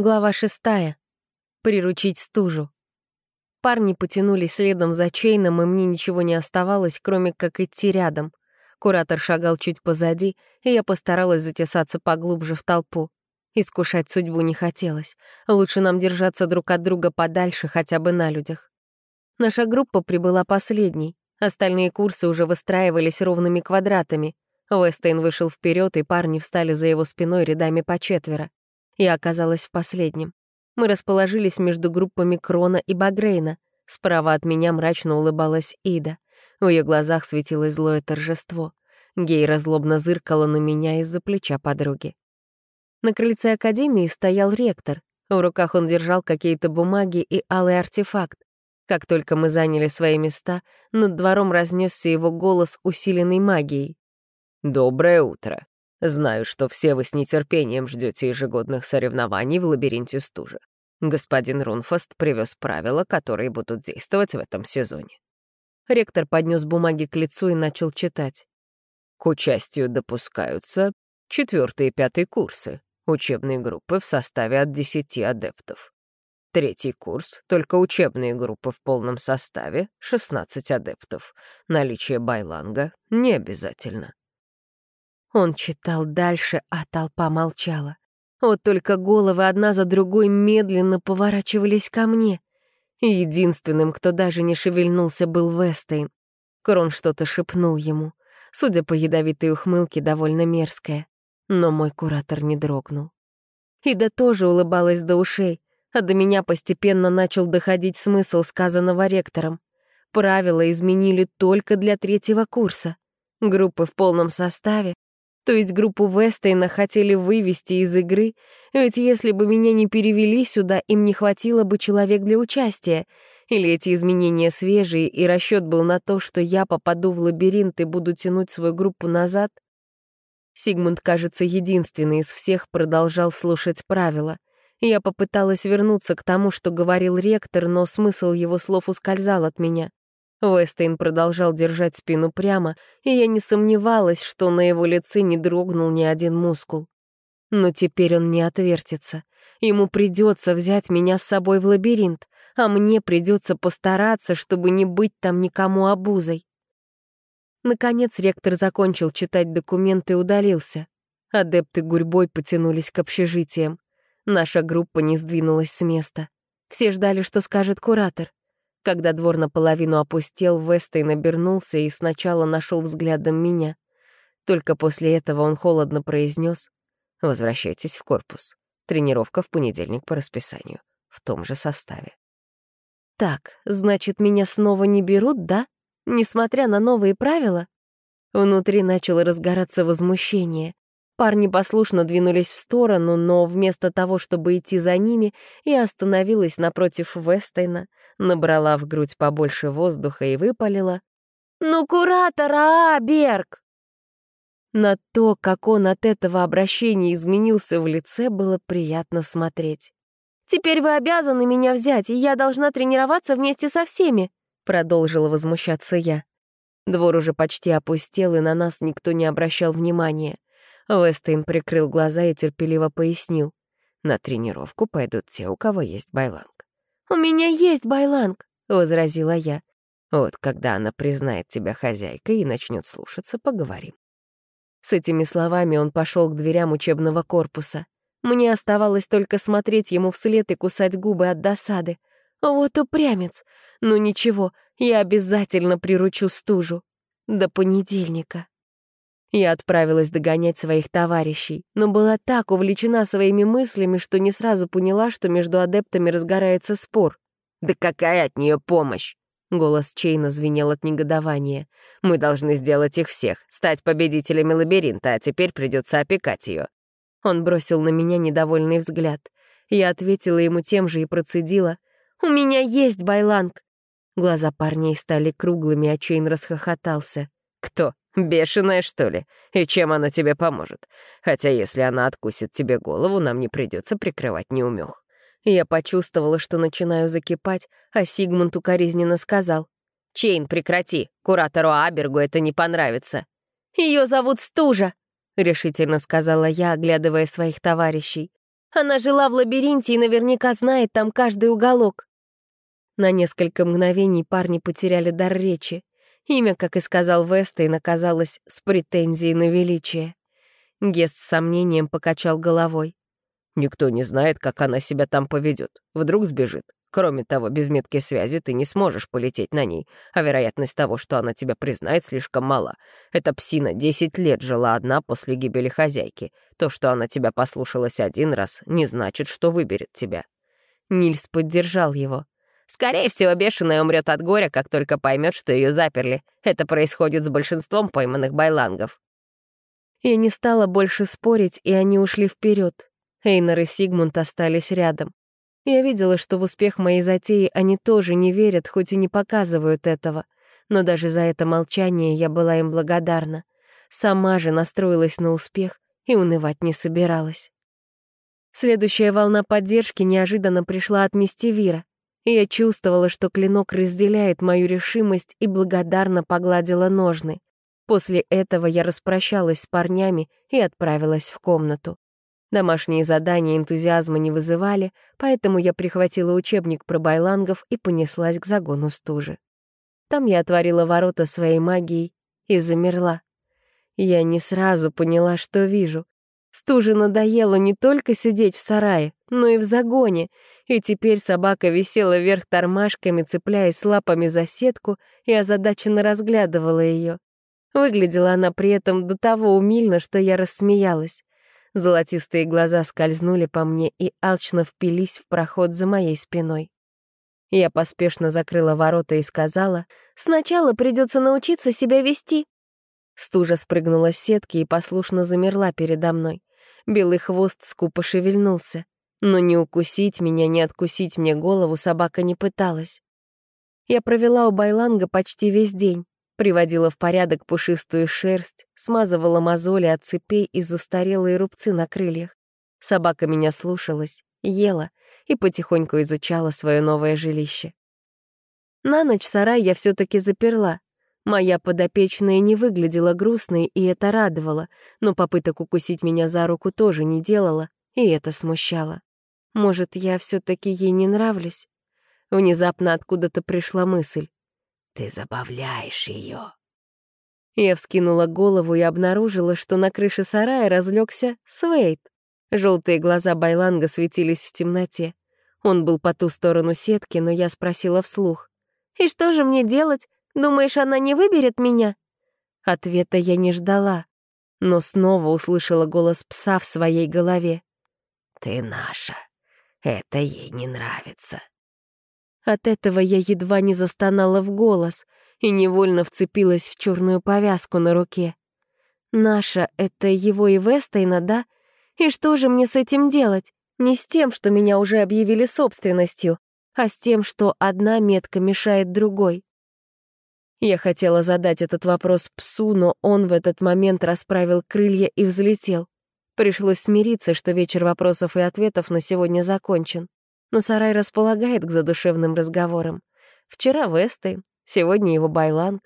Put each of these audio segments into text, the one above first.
Глава шестая. Приручить стужу. Парни потянулись следом за Чейном, и мне ничего не оставалось, кроме как идти рядом. Куратор шагал чуть позади, и я постаралась затесаться поглубже в толпу. Искушать судьбу не хотелось. Лучше нам держаться друг от друга подальше, хотя бы на людях. Наша группа прибыла последней. Остальные курсы уже выстраивались ровными квадратами. Уэстейн вышел вперед, и парни встали за его спиной рядами по четверо. Я оказалась в последнем. Мы расположились между группами Крона и Багрейна. Справа от меня мрачно улыбалась Ида. В ее глазах светилось злое торжество. Гейра злобно зыркала на меня из-за плеча подруги. На крыльце академии стоял ректор. В руках он держал какие-то бумаги и алый артефакт. Как только мы заняли свои места, над двором разнесся его голос, усиленный магией. «Доброе утро. Знаю, что все вы с нетерпением ждете ежегодных соревнований в лабиринте стужи. Господин Рунфаст привез правила, которые будут действовать в этом сезоне. Ректор поднес бумаги к лицу и начал читать. К участию допускаются четвертый и пятый курсы, учебные группы в составе от десяти адептов. Третий курс — только учебные группы в полном составе, 16 адептов. Наличие байланга не обязательно. Он читал дальше, а толпа молчала. Вот только головы одна за другой медленно поворачивались ко мне. единственным, кто даже не шевельнулся, был Вестейн. Крон что-то шепнул ему. Судя по ядовитой ухмылке, довольно мерзкая. Но мой куратор не дрогнул. Ида тоже улыбалась до ушей, а до меня постепенно начал доходить смысл сказанного ректором. Правила изменили только для третьего курса. Группы в полном составе, то есть группу Вестейна хотели вывести из игры, ведь если бы меня не перевели сюда, им не хватило бы человек для участия. Или эти изменения свежие, и расчет был на то, что я попаду в лабиринт и буду тянуть свою группу назад? Сигмунд, кажется, единственный из всех продолжал слушать правила. Я попыталась вернуться к тому, что говорил ректор, но смысл его слов ускользал от меня. Вестейн продолжал держать спину прямо, и я не сомневалась, что на его лице не дрогнул ни один мускул. Но теперь он не отвертится. Ему придется взять меня с собой в лабиринт, а мне придется постараться, чтобы не быть там никому обузой. Наконец ректор закончил читать документы и удалился. Адепты гурьбой потянулись к общежитиям. Наша группа не сдвинулась с места. Все ждали, что скажет куратор. Когда двор наполовину опустел, Вестейн обернулся и сначала нашел взглядом меня. Только после этого он холодно произнес: «Возвращайтесь в корпус. Тренировка в понедельник по расписанию. В том же составе». «Так, значит, меня снова не берут, да? Несмотря на новые правила?» Внутри начало разгораться возмущение. Парни послушно двинулись в сторону, но вместо того, чтобы идти за ними, я остановилась напротив Вестейна, набрала в грудь побольше воздуха и выпалила. «Ну, куратор Аберг!» На то, как он от этого обращения изменился в лице, было приятно смотреть. «Теперь вы обязаны меня взять, и я должна тренироваться вместе со всеми», — продолжила возмущаться я. Двор уже почти опустел, и на нас никто не обращал внимания. Вестейн прикрыл глаза и терпеливо пояснил. На тренировку пойдут те, у кого есть байланг. «У меня есть байланг», — возразила я. «Вот когда она признает тебя хозяйкой и начнет слушаться, поговорим». С этими словами он пошел к дверям учебного корпуса. Мне оставалось только смотреть ему вслед и кусать губы от досады. Вот упрямец. Ну ничего, я обязательно приручу стужу. До понедельника. Я отправилась догонять своих товарищей, но была так увлечена своими мыслями, что не сразу поняла, что между адептами разгорается спор. «Да какая от нее помощь?» Голос Чейна звенел от негодования. «Мы должны сделать их всех, стать победителями лабиринта, а теперь придется опекать ее». Он бросил на меня недовольный взгляд. Я ответила ему тем же и процедила. «У меня есть байланг!» Глаза парней стали круглыми, а Чейн расхохотался. «Кто? Бешеная, что ли? И чем она тебе поможет? Хотя если она откусит тебе голову, нам не придется прикрывать неумех. Я почувствовала, что начинаю закипать, а Сигмунд укоризненно сказал. «Чейн, прекрати, куратору Абергу это не понравится». «Ее зовут Стужа», — решительно сказала я, оглядывая своих товарищей. Она жила в лабиринте и наверняка знает там каждый уголок. На несколько мгновений парни потеряли дар речи. Имя, как и сказал Вестейн, оказалось с претензией на величие. Гест с сомнением покачал головой. «Никто не знает, как она себя там поведет. Вдруг сбежит. Кроме того, без метки связи ты не сможешь полететь на ней, а вероятность того, что она тебя признает, слишком мала. Эта псина десять лет жила одна после гибели хозяйки. То, что она тебя послушалась один раз, не значит, что выберет тебя». Нильс поддержал его. «Скорее всего, бешеная умрет от горя, как только поймет, что ее заперли. Это происходит с большинством пойманных байлангов». Я не стала больше спорить, и они ушли вперед. Эйнер и Сигмунд остались рядом. Я видела, что в успех моей затеи они тоже не верят, хоть и не показывают этого. Но даже за это молчание я была им благодарна. Сама же настроилась на успех и унывать не собиралась. Следующая волна поддержки неожиданно пришла от Мистевира, и я чувствовала, что клинок разделяет мою решимость и благодарно погладила ножны. После этого я распрощалась с парнями и отправилась в комнату. Домашние задания энтузиазма не вызывали, поэтому я прихватила учебник про байлангов и понеслась к загону стужи. Там я отворила ворота своей магией и замерла. Я не сразу поняла, что вижу. Стуже надоело не только сидеть в сарае, но и в загоне, и теперь собака висела вверх тормашками, цепляясь лапами за сетку, и озадаченно разглядывала ее. Выглядела она при этом до того умильно, что я рассмеялась. Золотистые глаза скользнули по мне и алчно впились в проход за моей спиной. Я поспешно закрыла ворота и сказала, «Сначала придется научиться себя вести». Стужа спрыгнула с сетки и послушно замерла передо мной. Белый хвост скупо шевельнулся. Но ни укусить меня, ни откусить мне голову собака не пыталась. Я провела у Байланга почти весь день. Приводила в порядок пушистую шерсть, смазывала мозоли от цепей и застарелые рубцы на крыльях. Собака меня слушалась, ела и потихоньку изучала свое новое жилище. На ночь сарай я все таки заперла. Моя подопечная не выглядела грустной, и это радовало, но попыток укусить меня за руку тоже не делала, и это смущало. Может, я все таки ей не нравлюсь? Внезапно откуда-то пришла мысль. Ты забавляешь ее. Я вскинула голову и обнаружила, что на крыше сарая разлегся Свейт. Желтые глаза Байланга светились в темноте. Он был по ту сторону сетки, но я спросила вслух. «И что же мне делать? Думаешь, она не выберет меня?» Ответа я не ждала, но снова услышала голос пса в своей голове. «Ты наша. Это ей не нравится. От этого я едва не застонала в голос и невольно вцепилась в черную повязку на руке. Наша — это его и Вестейна, да? И что же мне с этим делать? Не с тем, что меня уже объявили собственностью, а с тем, что одна метка мешает другой. Я хотела задать этот вопрос псу, но он в этот момент расправил крылья и взлетел. Пришлось смириться, что вечер вопросов и ответов на сегодня закончен но сарай располагает к задушевным разговорам. Вчера Вестейн, сегодня его Байланг.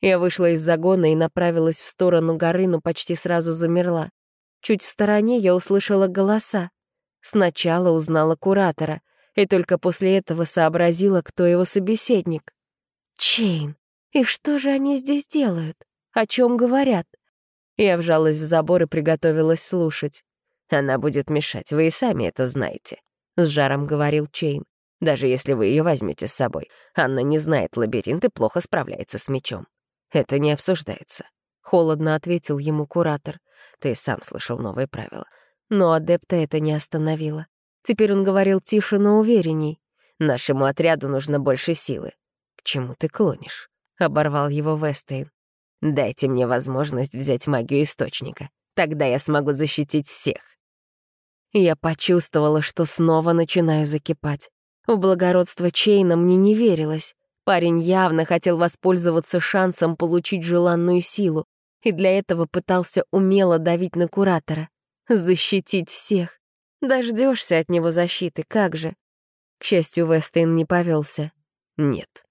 Я вышла из загона и направилась в сторону горы, но почти сразу замерла. Чуть в стороне я услышала голоса. Сначала узнала куратора, и только после этого сообразила, кто его собеседник. Чейн. И что же они здесь делают? О чем говорят? Я вжалась в забор и приготовилась слушать. Она будет мешать, вы и сами это знаете. — с жаром говорил Чейн. «Даже если вы ее возьмете с собой, Анна не знает лабиринт и плохо справляется с мечом. Это не обсуждается». Холодно ответил ему куратор. «Ты сам слышал новые правила». Но адепта это не остановило. Теперь он говорил тише, но уверенней. «Нашему отряду нужно больше силы». «К чему ты клонишь?» — оборвал его Вестейн. «Дайте мне возможность взять магию Источника. Тогда я смогу защитить всех». Я почувствовала, что снова начинаю закипать. В благородство Чейна мне не верилось. Парень явно хотел воспользоваться шансом получить желанную силу, и для этого пытался умело давить на куратора. Защитить всех. Дождешься от него защиты, как же. К счастью, Вестейн не повелся. Нет.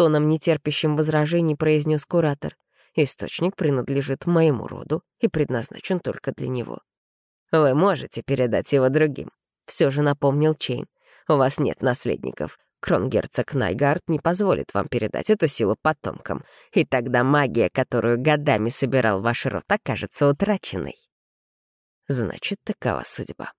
Тоном нетерпящим возражений произнес куратор. Источник принадлежит моему роду и предназначен только для него. Вы можете передать его другим. Все же напомнил Чейн. У вас нет наследников. Кронгерцог Найгард не позволит вам передать эту силу потомкам, и тогда магия, которую годами собирал ваш род, окажется утраченной. Значит, такова судьба.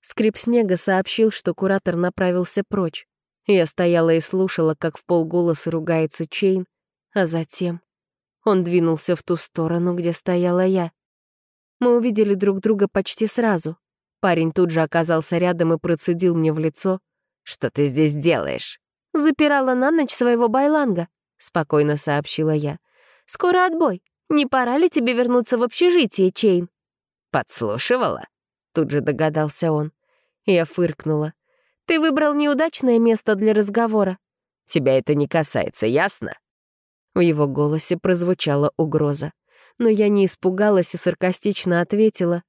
Скрип снега сообщил, что куратор направился прочь. Я стояла и слушала, как вполголоса ругается Чейн, а затем он двинулся в ту сторону, где стояла я. Мы увидели друг друга почти сразу. Парень тут же оказался рядом и процедил мне в лицо — «Что ты здесь делаешь?» «Запирала на ночь своего байланга», — спокойно сообщила я. «Скоро отбой. Не пора ли тебе вернуться в общежитие, Чейн?» «Подслушивала?» — тут же догадался он. Я фыркнула. «Ты выбрал неудачное место для разговора». «Тебя это не касается, ясно?» В его голосе прозвучала угроза. Но я не испугалась и саркастично ответила.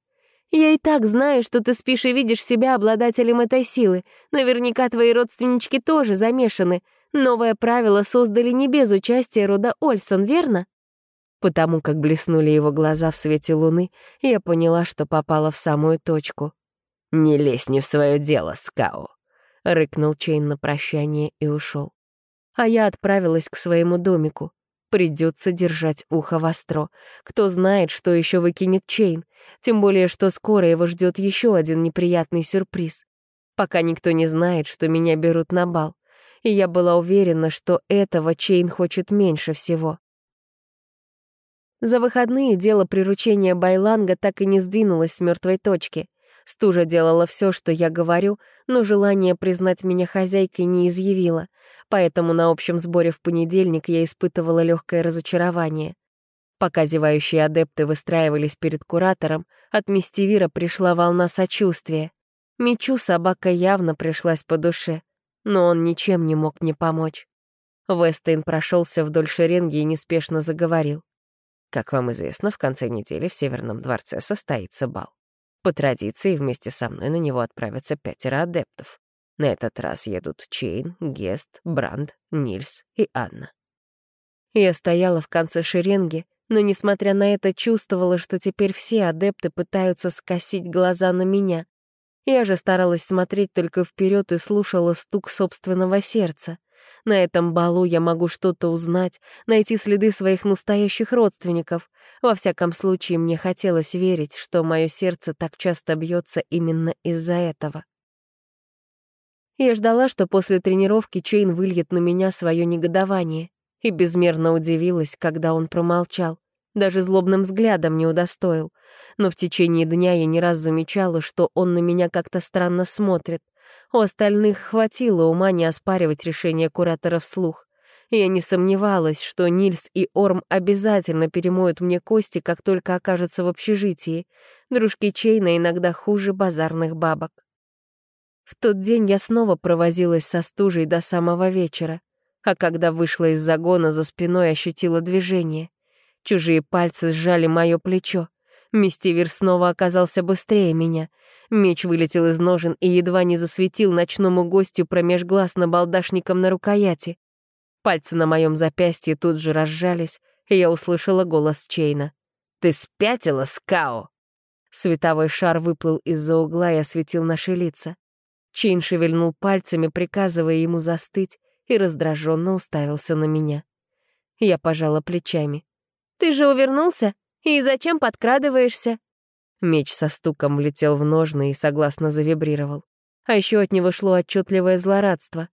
Я и так знаю, что ты спишь и видишь себя обладателем этой силы. Наверняка твои родственнички тоже замешаны. Новое правило создали не без участия рода Ольсон, верно? Потому как блеснули его глаза в свете луны, я поняла, что попала в самую точку. «Не лезь не в свое дело, Скау», — рыкнул Чейн на прощание и ушел. А я отправилась к своему домику. Придется держать ухо востро. Кто знает, что еще выкинет Чейн. Тем более, что скоро его ждет еще один неприятный сюрприз. Пока никто не знает, что меня берут на бал. И я была уверена, что этого Чейн хочет меньше всего. За выходные дело приручения Байланга так и не сдвинулось с мертвой точки. Стужа делала все, что я говорю, но желание признать меня хозяйкой не изъявила, поэтому на общем сборе в понедельник я испытывала легкое разочарование. Пока зевающие адепты выстраивались перед куратором, от Мистивира пришла волна сочувствия. Мечу собака явно пришлась по душе, но он ничем не мог мне помочь. Вестейн прошелся вдоль шеренги и неспешно заговорил. «Как вам известно, в конце недели в Северном дворце состоится бал. По традиции, вместе со мной на него отправятся пятеро адептов. На этот раз едут Чейн, Гест, Бранд, Нильс и Анна. Я стояла в конце шеренги, но, несмотря на это, чувствовала, что теперь все адепты пытаются скосить глаза на меня. Я же старалась смотреть только вперед и слушала стук собственного сердца. На этом балу я могу что-то узнать, найти следы своих настоящих родственников. Во всяком случае, мне хотелось верить, что мое сердце так часто бьется именно из-за этого. Я ждала, что после тренировки Чейн выльет на меня свое негодование и безмерно удивилась, когда он промолчал. Даже злобным взглядом не удостоил. Но в течение дня я не раз замечала, что он на меня как-то странно смотрит. У остальных хватило ума не оспаривать решение куратора вслух. Я не сомневалась, что Нильс и Орм обязательно перемоют мне кости, как только окажутся в общежитии. Дружки Чейна иногда хуже базарных бабок. В тот день я снова провозилась со стужей до самого вечера а когда вышла из загона, за спиной ощутила движение. Чужие пальцы сжали мое плечо. Мистивер снова оказался быстрее меня. Меч вылетел из ножен и едва не засветил ночному гостю промеж глаз набалдашником на рукояти. Пальцы на моем запястье тут же разжались, и я услышала голос Чейна. «Ты спятила, Скао?» Световой шар выплыл из-за угла и осветил наши лица. Чейн шевельнул пальцами, приказывая ему застыть, и раздраженно уставился на меня. Я пожала плечами. «Ты же увернулся? И зачем подкрадываешься?» Меч со стуком влетел в ножны и согласно завибрировал. А еще от него шло отчетливое злорадство.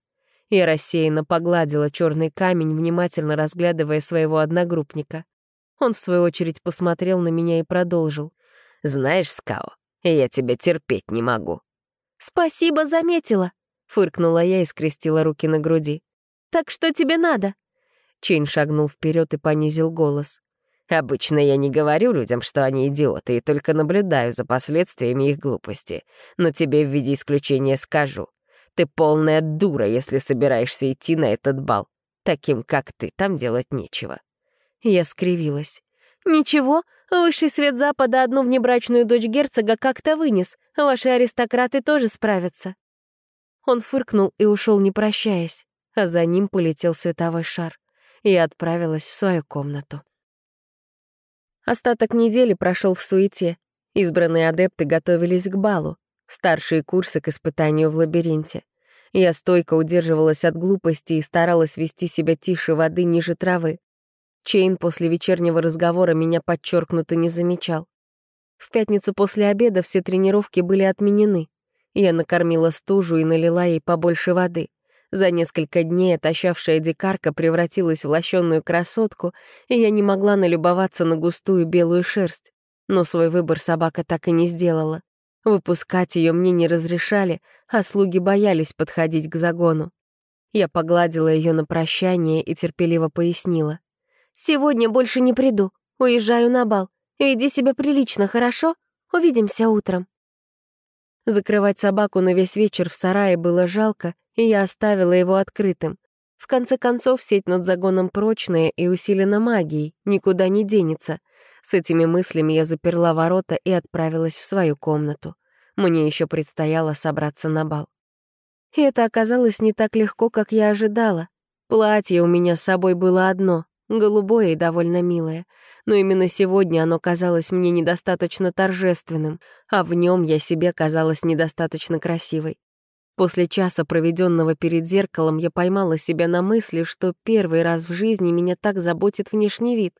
Я рассеянно погладила черный камень, внимательно разглядывая своего одногруппника. Он, в свою очередь, посмотрел на меня и продолжил. «Знаешь, Скао, я тебя терпеть не могу». «Спасибо, заметила», — фыркнула я и скрестила руки на груди. «Так что тебе надо?» Чейн шагнул вперед и понизил голос. «Обычно я не говорю людям, что они идиоты, и только наблюдаю за последствиями их глупости. Но тебе в виде исключения скажу. Ты полная дура, если собираешься идти на этот бал. Таким, как ты, там делать нечего». Я скривилась. «Ничего, высший свет Запада одну внебрачную дочь герцога как-то вынес. Ваши аристократы тоже справятся». Он фыркнул и ушел, не прощаясь, а за ним полетел световой шар. и отправилась в свою комнату. Остаток недели прошел в суете. Избранные адепты готовились к балу, старшие курсы к испытанию в лабиринте. Я стойко удерживалась от глупости и старалась вести себя тише воды ниже травы. Чейн после вечернего разговора меня подчеркнуто не замечал. В пятницу после обеда все тренировки были отменены. Я накормила стужу и налила ей побольше воды. За несколько дней отощавшая дикарка превратилась в лощенную красотку, и я не могла налюбоваться на густую белую шерсть. Но свой выбор собака так и не сделала. Выпускать ее мне не разрешали, а слуги боялись подходить к загону. Я погладила ее на прощание и терпеливо пояснила. «Сегодня больше не приду, уезжаю на бал. Веди себя прилично, хорошо? Увидимся утром». Закрывать собаку на весь вечер в сарае было жалко, и я оставила его открытым. В конце концов, сеть над загоном прочная и усилена магией, никуда не денется. С этими мыслями я заперла ворота и отправилась в свою комнату. Мне еще предстояло собраться на бал. И это оказалось не так легко, как я ожидала. Платье у меня с собой было одно, голубое и довольно милое но именно сегодня оно казалось мне недостаточно торжественным, а в нем я себе казалась недостаточно красивой. После часа, проведенного перед зеркалом, я поймала себя на мысли, что первый раз в жизни меня так заботит внешний вид.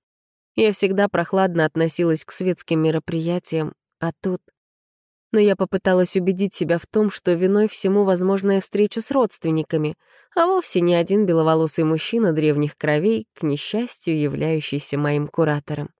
Я всегда прохладно относилась к светским мероприятиям, а тут... Но я попыталась убедить себя в том, что виной всему возможная встреча с родственниками — а вовсе не один беловолосый мужчина древних кровей, к несчастью, являющийся моим куратором.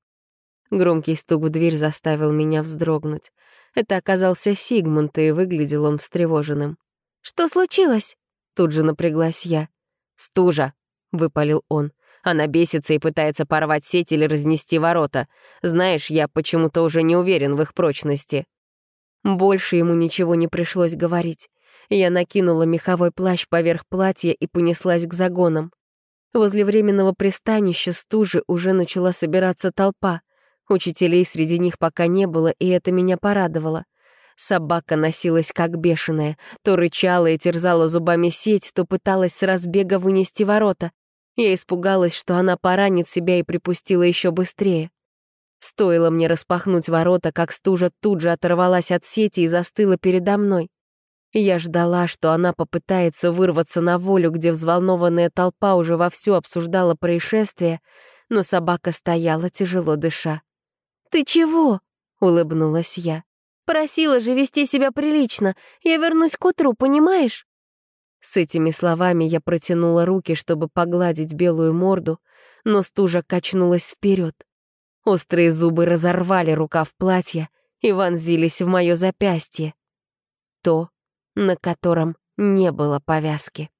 Громкий стук в дверь заставил меня вздрогнуть. Это оказался Сигмунд, и выглядел он встревоженным. «Что случилось?» Тут же напряглась я. «Стужа», — выпалил он. Она бесится и пытается порвать сеть или разнести ворота. Знаешь, я почему-то уже не уверен в их прочности. Больше ему ничего не пришлось говорить. Я накинула меховой плащ поверх платья и понеслась к загонам. Возле временного пристанища стужи уже начала собираться толпа. Учителей среди них пока не было, и это меня порадовало. Собака носилась как бешеная, то рычала и терзала зубами сеть, то пыталась с разбега вынести ворота. Я испугалась, что она поранит себя и припустила еще быстрее. Стоило мне распахнуть ворота, как стужа тут же оторвалась от сети и застыла передо мной. Я ждала, что она попытается вырваться на волю, где взволнованная толпа уже вовсю обсуждала происшествие, но собака стояла, тяжело дыша. «Ты чего?» — улыбнулась я. «Просила же вести себя прилично. Я вернусь к утру, понимаешь?» С этими словами я протянула руки, чтобы погладить белую морду, но стужа качнулась вперед. Острые зубы разорвали рукав платья и вонзились в мое запястье. То, на котором не было повязки.